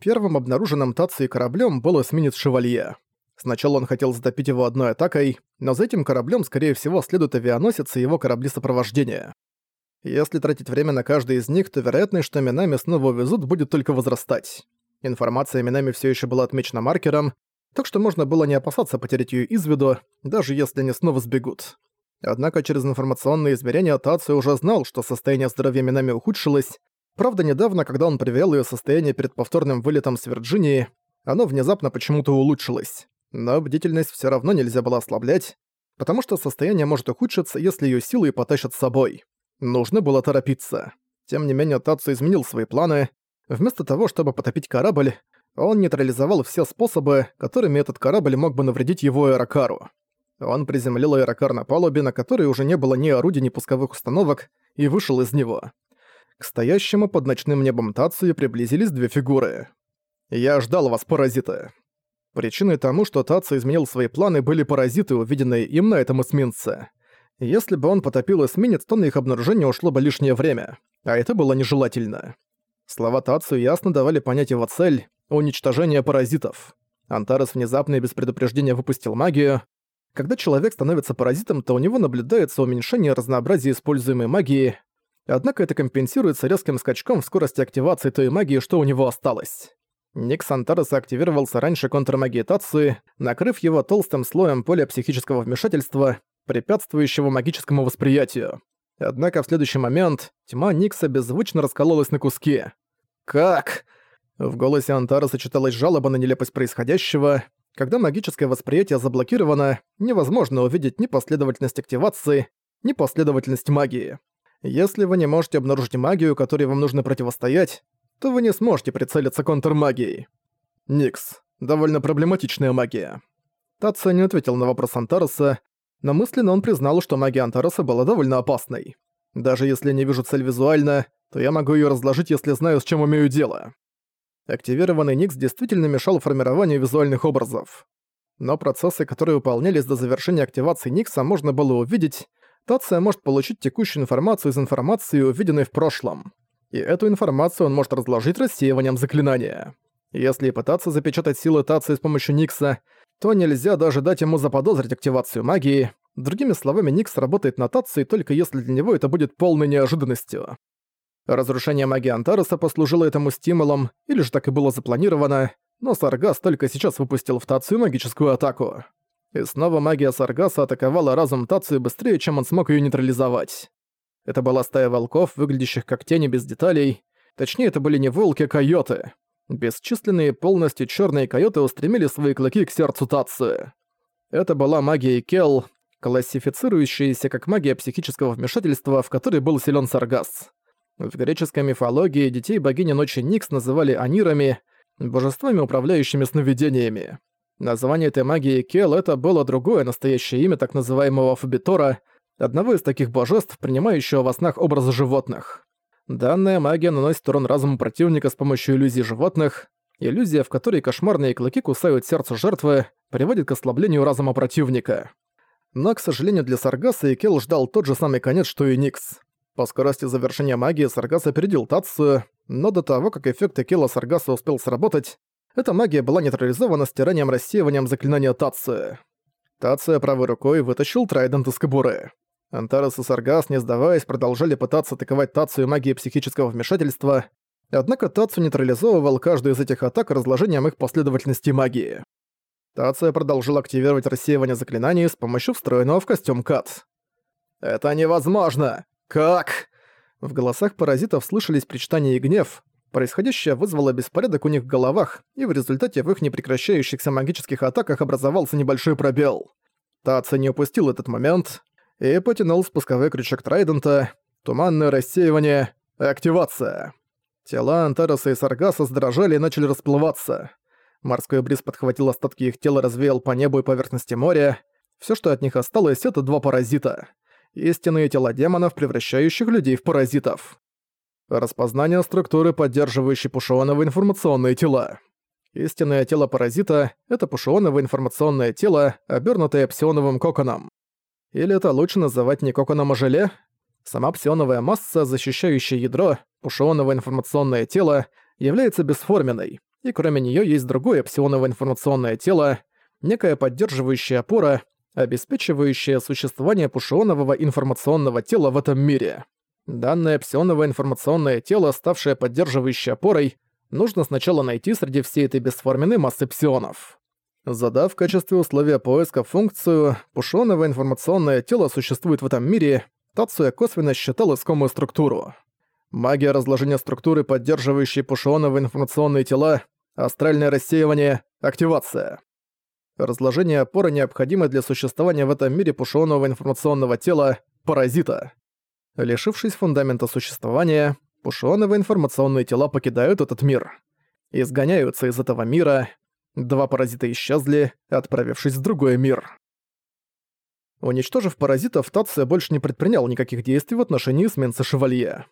Первым обнаруженным Тацией кораблем был эсминец «Шевалье». Сначала он хотел затопить его одной атакой, но за этим кораблем, скорее всего, следует авианосец и его корабли сопровождения. Если тратить время на каждый из них, то вероятность, что Минами снова увезут, будет только возрастать. Информация о Минами все еще была отмечена маркером, так что можно было не опасаться потерять ее из виду, даже если они снова сбегут. Однако через информационные измерения Тацию уже знал, что состояние здоровья Минами ухудшилось. Правда, недавно, когда он проверял ее состояние перед повторным вылетом с Вирджинии, оно внезапно почему-то улучшилось. Но бдительность все равно нельзя было ослаблять, потому что состояние может ухудшиться, если ее силы потащат с собой. Нужно было торопиться. Тем не менее, Тацу изменил свои планы. Вместо того, чтобы потопить корабль, он нейтрализовал все способы, которыми этот корабль мог бы навредить его аэрокару. Он приземлил аэрокар на палубе, на которой уже не было ни орудий, ни пусковых установок, и вышел из него. К стоящему под ночным небом Тацию приблизились две фигуры. «Я ждал вас, паразиты». Причиной тому, что Тацу изменил свои планы, были паразиты, увиденные им на этом эсминце. Если бы он потопил эсминец, то на их обнаружение ушло бы лишнее время, а это было нежелательно. Слова Тацу ясно давали понять его цель — уничтожение паразитов. Антарес внезапно и без предупреждения выпустил магию. Когда человек становится паразитом, то у него наблюдается уменьшение разнообразия используемой магии, однако это компенсируется резким скачком в скорости активации той магии, что у него осталось. Никс Антареса активировался раньше контрмагии Тацуи, накрыв его толстым слоем поля психического вмешательства, препятствующего магическому восприятию. Однако в следующий момент тьма Никса беззвучно раскололась на куски. «Как?» В голосе Антара сочеталась жалоба на нелепость происходящего. Когда магическое восприятие заблокировано, невозможно увидеть ни последовательность активации, ни последовательность магии. Если вы не можете обнаружить магию, которой вам нужно противостоять, то вы не сможете прицелиться контрмагией. Никс. Довольно проблематичная магия. Татсо не ответил на вопрос Антареса, но мысленно он признал, что магия Антареса была довольно опасной. Даже если не вижу цель визуально, то я могу её разложить, если знаю, с чем имею дело. Активированный Никс действительно мешал формированию визуальных образов. Но процессы, которые выполнялись до завершения активации Никса, можно было увидеть. Тация может получить текущую информацию из информации, увиденной в прошлом. И эту информацию он может разложить рассеиванием заклинания. Если пытаться запечатать силы Тации с помощью Никса, то нельзя даже дать ему заподозрить активацию магии. Другими словами, Никс работает на Тации только если для него это будет полной неожиданностью. Разрушение магии Антареса послужило этому стимулом, или же так и было запланировано, но Саргас только сейчас выпустил в Тацию магическую атаку. И снова магия Саргаса атаковала разум Тацию быстрее, чем он смог ее нейтрализовать. Это была стая волков, выглядящих как тени без деталей. Точнее, это были не волки, а койоты. Бесчисленные полностью черные койоты устремили свои клыки к сердцу Тации. Это была магия Кел, классифицирующаяся как магия психического вмешательства, в которой был силен Саргас. В греческой мифологии детей богини ночи Никс называли анирами, божествами, управляющими сновидениями. Название этой магии Кел — это было другое настоящее имя так называемого Фабитора, одного из таких божеств, принимающего во снах образы животных. Данная магия наносит урон разуму противника с помощью иллюзий животных. Иллюзия, в которой кошмарные клыки кусают сердце жертвы, приводит к ослаблению разума противника. Но, к сожалению для Саргаса, и Кел ждал тот же самый конец, что и Никс. По скорости завершения магии Саргас опередил Тацию, но до того, как эффект Экела Саргаса успел сработать, эта магия была нейтрализована стиранием-рассеиванием заклинания Тации. Тация правой рукой вытащил Трайдент из кобуры. Антарес и Саргас, не сдаваясь, продолжали пытаться атаковать Тацию магией психического вмешательства, однако Тацию нейтрализовывал каждую из этих атак разложением их последовательности магии. Тация продолжил активировать рассеивание заклинаний с помощью встроенного в костюм Кат. «Это невозможно! Как?» В голосах паразитов слышались причитания и гнев. Происходящее вызвало беспорядок у них в головах, и в результате в их непрекращающихся магических атаках образовался небольшой пробел. Тация не упустил этот момент и потянул спусковой крючок Трайдента, туманное рассеивание, активация. Тела Антареса и Саргаса задрожали и начали расплываться. Морской бриз подхватил остатки их тела, развеял по небу и поверхности моря. Все, что от них осталось, это два паразита. Истинные тела демонов, превращающих людей в паразитов. Распознание структуры, поддерживающей пушоновые информационные тела. Истинное тело паразита — это пушионовое информационное тело, обернутое псионовым коконом. Или это лучше называть не коконом, а желе? Сама псионовая масса, защищающая ядро, пушионовое информационное тело, является бесформенной. и кроме нее есть другое псионовое информационное тело, некая поддерживающая опора, обеспечивающая существование пушионового информационного тела в этом мире. Данное псионовое информационное тело, ставшее поддерживающей опорой, нужно сначала найти среди всей этой бесформенной массы псионов. Задав в качестве условия поиска функцию «пушоновое информационное тело существует в этом мире», Тацуя косвенно считал искомую структуру. Магия разложения структуры, поддерживающей пушоновые информационные тела, астральное рассеивание, активация. Разложение опоры необходимо для существования в этом мире пушонового информационного тела, паразита. Лишившись фундамента существования, пушоновые информационные тела покидают этот мир. Изгоняются из этого мира. Два паразита исчезли, отправившись в другой мир. Уничтожив паразитов, Тация больше не предпринял никаких действий в отношении сменца Шевалье.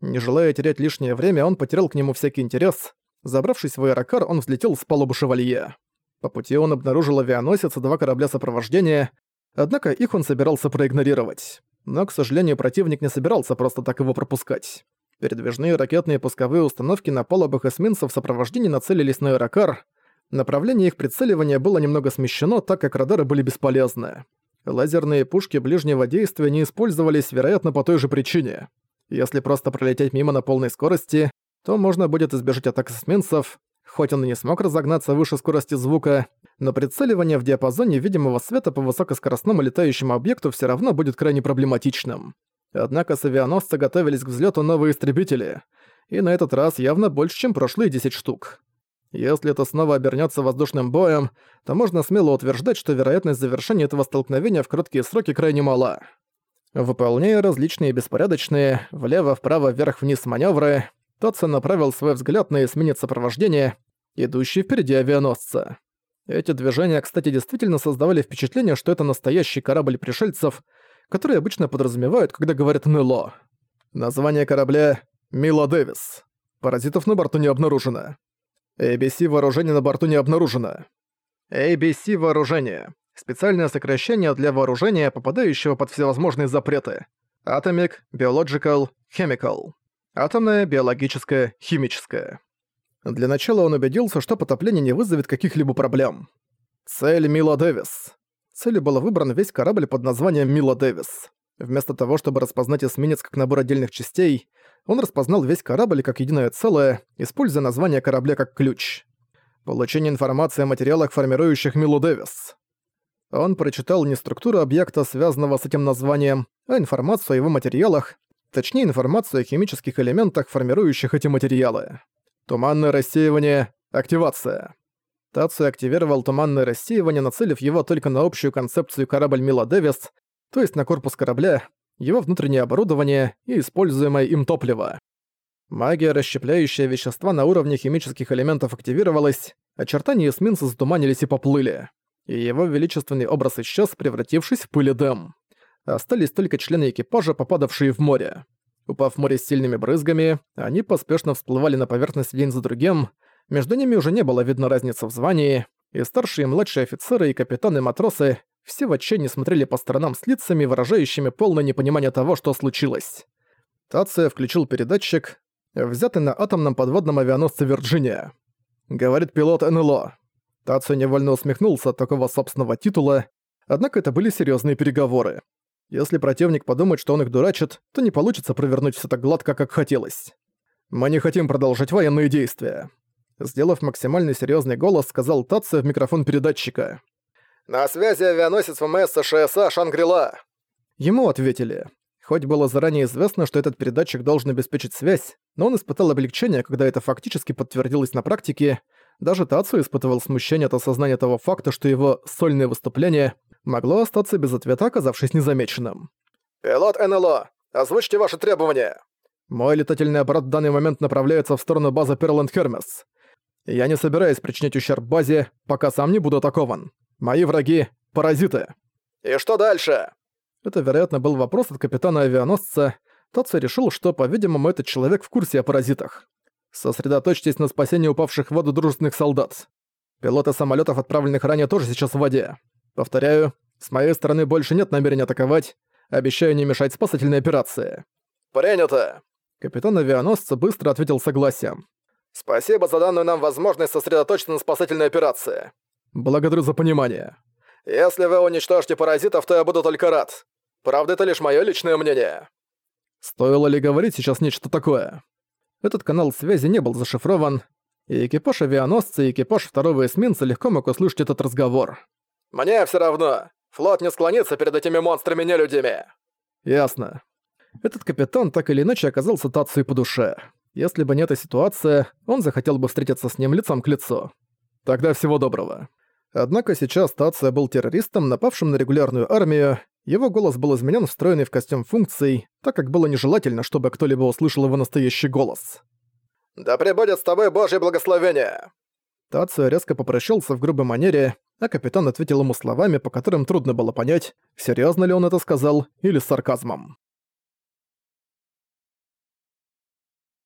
Не желая терять лишнее время, он потерял к нему всякий интерес. Забравшись в аэрокар, он взлетел с палубы Шевалье. По пути он обнаружил авианосец и два корабля сопровождения, однако их он собирался проигнорировать. Но, к сожалению, противник не собирался просто так его пропускать. Передвижные ракетные пусковые установки на палубах эсминцев в сопровождении нацелились на аэрокар. Направление их прицеливания было немного смещено, так как радары были бесполезны. Лазерные пушки ближнего действия не использовались, вероятно, по той же причине. Если просто пролететь мимо на полной скорости, то можно будет избежать атак эсминцев, хоть он и не смог разогнаться выше скорости звука, но прицеливание в диапазоне видимого света по высокоскоростному летающему объекту все равно будет крайне проблематичным. Однако с авианосца готовились к взлету новые истребители, и на этот раз явно больше, чем прошлые 10 штук. Если это снова обернется воздушным боем, то можно смело утверждать, что вероятность завершения этого столкновения в короткие сроки крайне мала. Выполняя различные беспорядочные влево, вправо, вверх-вниз маневры, Тотсон направил свой взгляд на эсминец сопровождения, идущий впереди авианосца. Эти движения, кстати, действительно создавали впечатление, что это настоящий корабль пришельцев, который обычно подразумевают, когда говорят «НЛО». Название корабля «Мила Дэвис». Паразитов на борту не обнаружено. ABC вооружение на борту не обнаружено. ABC вооружение. Специальное сокращение для вооружения, попадающего под всевозможные запреты. Atomic, Biological, Chemical. Атомное, биологическое, химическое. Для начала он убедился, что потопление не вызовет каких-либо проблем. Цель Мила Дэвис. Целью был выбран весь корабль под названием Мила Дэвис. Вместо того, чтобы распознать эсминец как набор отдельных частей, он распознал весь корабль как единое целое, используя название корабля как ключ. Получение информации о материалах, формирующих Милу Дэвис. Он прочитал не структуру объекта, связанного с этим названием, а информацию о его материалах, точнее информацию о химических элементах, формирующих эти материалы. Туманное рассеивание, активация. Тацию активировал туманное рассеивание, нацелив его только на общую концепцию корабль Мила Дэвис, то есть на корпус корабля, его внутреннее оборудование и используемое им топливо. Магия, расщепляющая вещества на уровне химических элементов, активировалась, очертания эсминца затуманились и поплыли. И его величественный образ исчез, превратившись в пыль и дым. Остались только члены экипажа, попадавшие в море. Упав в море с сильными брызгами, они поспешно всплывали на поверхность один за другим, между ними уже не было видно разницы в звании, и старшие и младшие офицеры и капитаны-матросы все в отчаянии смотрели по сторонам с лицами, выражающими полное непонимание того, что случилось. Тация включил передатчик, взятый на атомном подводном авианосце «Вирджиния». Говорит пилот НЛО. Тация невольно усмехнулся от такого собственного титула, однако это были серьезные переговоры. Если противник подумает, что он их дурачит, то не получится провернуть все так гладко, как хотелось. «Мы не хотим продолжить военные действия», Сделав максимально серьезный голос, сказал Тация в микрофон передатчика. «На связи авианосец ВМС США «Шангрила». Ему ответили. Хоть было заранее известно, что этот передатчик должен обеспечить связь, но он испытал облегчение, когда это фактически подтвердилось на практике. Даже Тацу испытывал смущение от осознания того факта, что его сольное выступление могло остаться без ответа, оказавшись незамеченным. «Пилот НЛО, озвучьте ваши требования!» Мой летательный аппарат в данный момент направляется в сторону базы Перленд Хермес. Я не собираюсь причинять ущерб базе, пока сам не буду атакован. Мои враги — паразиты. И что дальше? Это, вероятно, был вопрос от капитана авианосца. Тотца решил, что, по-видимому, этот человек в курсе о паразитах. Сосредоточьтесь на спасении упавших в воду дружественных солдат. Пилоты самолетов, отправленных ранее, тоже сейчас в воде. Повторяю, с моей стороны больше нет намерения атаковать. Обещаю не мешать спасательной операции. «Принято!» Капитан авианосца быстро ответил согласием. Спасибо за данную нам возможность сосредоточиться на спасательной операции. Благодарю за понимание. Если вы уничтожите паразитов, то я буду только рад. Правда, это лишь мое личное мнение. Стоило ли говорить сейчас нечто такое? Этот канал связи не был зашифрован, и экипаж авианосца и экипаж второго эсминца легко мог услышать этот разговор. «Мне все равно. Флот не склонится перед этими монстрами-нелюдями». «Ясно». Этот капитан так или иначе оказался Тацию по душе. Если бы не эта ситуация, он захотел бы встретиться с ним лицом к лицу. Тогда всего доброго. Однако сейчас Тация был террористом, напавшим на регулярную армию, его голос был изменен, встроенный в костюм функций, так как было нежелательно, чтобы кто-либо услышал его настоящий голос. «Да пребудет с тобой Божье благословение!» Тацио резко попрощался в грубой манере, а капитан ответил ему словами, по которым трудно было понять, серьезно ли он это сказал или с сарказмом.